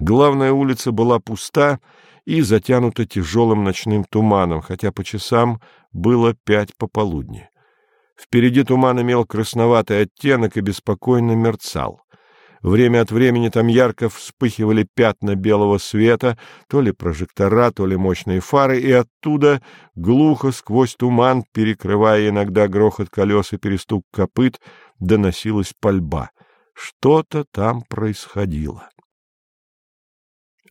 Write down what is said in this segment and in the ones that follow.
Главная улица была пуста и затянута тяжелым ночным туманом, хотя по часам было пять пополудни. Впереди туман имел красноватый оттенок и беспокойно мерцал. Время от времени там ярко вспыхивали пятна белого света, то ли прожектора, то ли мощные фары, и оттуда, глухо сквозь туман, перекрывая иногда грохот колес и перестук копыт, доносилась пальба. Что-то там происходило.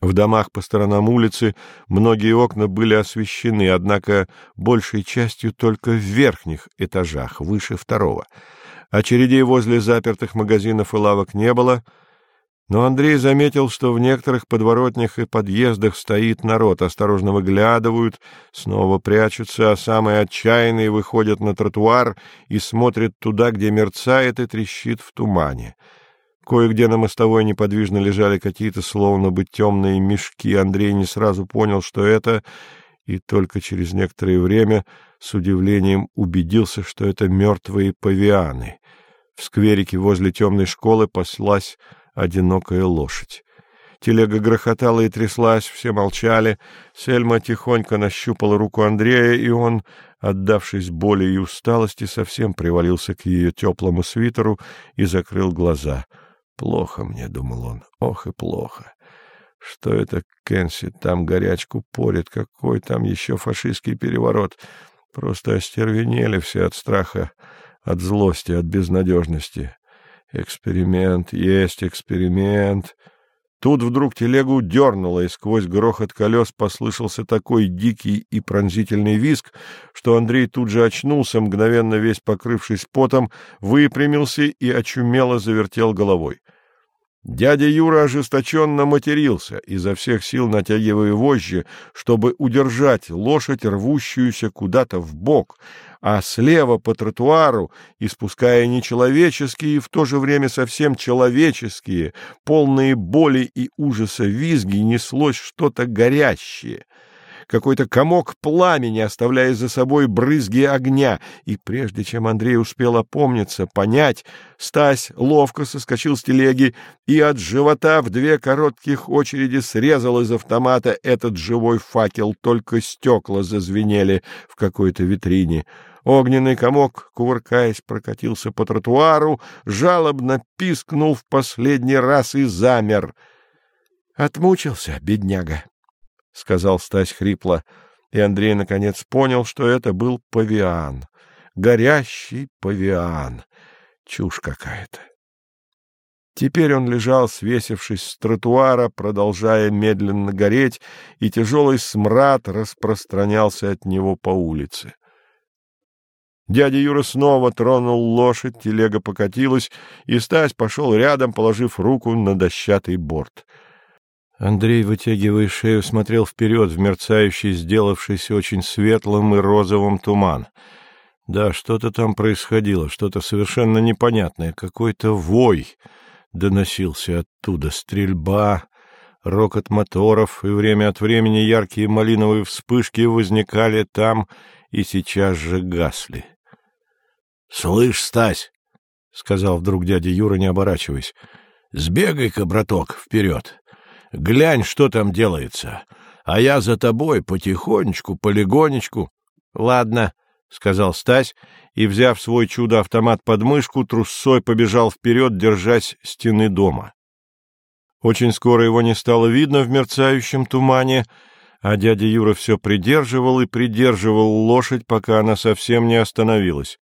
В домах по сторонам улицы многие окна были освещены, однако большей частью только в верхних этажах, выше второго. Очередей возле запертых магазинов и лавок не было, но Андрей заметил, что в некоторых подворотнях и подъездах стоит народ, осторожно выглядывают, снова прячутся, а самые отчаянные выходят на тротуар и смотрят туда, где мерцает и трещит в тумане. Кое-где на мостовой неподвижно лежали какие-то словно бы темные мешки. Андрей не сразу понял, что это, и только через некоторое время с удивлением убедился, что это мертвые павианы. В скверике возле темной школы паслась одинокая лошадь. Телега грохотала и тряслась, все молчали. Сельма тихонько нащупала руку Андрея, и он, отдавшись боли и усталости, совсем привалился к ее теплому свитеру и закрыл глаза — Плохо мне, — думал он, — ох и плохо. Что это Кенси там горячку порит, какой там еще фашистский переворот. Просто остервенели все от страха, от злости, от безнадежности. Эксперимент, есть эксперимент. Тут вдруг телегу дернуло, и сквозь грохот колес послышался такой дикий и пронзительный визг, что Андрей тут же очнулся, мгновенно весь покрывшись потом, выпрямился и очумело завертел головой. Дядя Юра ожесточенно матерился, изо всех сил натягивая вожжи, чтобы удержать лошадь, рвущуюся куда-то в бок, а слева по тротуару, испуская нечеловеческие и в то же время совсем человеческие, полные боли и ужаса визги, неслось что-то горящее — какой-то комок пламени, оставляя за собой брызги огня. И прежде чем Андрей успел опомниться, понять, Стась ловко соскочил с телеги и от живота в две коротких очереди срезал из автомата этот живой факел, только стекла зазвенели в какой-то витрине. Огненный комок, кувыркаясь, прокатился по тротуару, жалобно пискнул в последний раз и замер. Отмучился, бедняга. — сказал Стась хрипло, и Андрей наконец понял, что это был павиан. Горящий павиан. Чушь какая-то. Теперь он лежал, свесившись с тротуара, продолжая медленно гореть, и тяжелый смрад распространялся от него по улице. Дядя Юра снова тронул лошадь, телега покатилась, и Стась пошел рядом, положив руку на дощатый борт — Андрей, вытягивая шею, смотрел вперед в мерцающий, сделавшийся очень светлым и розовым туман. Да, что-то там происходило, что-то совершенно непонятное, какой-то вой доносился оттуда, стрельба, рокот моторов, и время от времени яркие малиновые вспышки возникали там и сейчас же гасли. — Слышь, Стась, — сказал вдруг дядя Юра, не оборачиваясь, — сбегай-ка, браток, вперед. Глянь, что там делается. А я за тобой потихонечку, полегонечку. — Ладно, — сказал Стась, и, взяв свой чудо-автомат под мышку, трусцой побежал вперед, держась стены дома. Очень скоро его не стало видно в мерцающем тумане, а дядя Юра все придерживал и придерживал лошадь, пока она совсем не остановилась.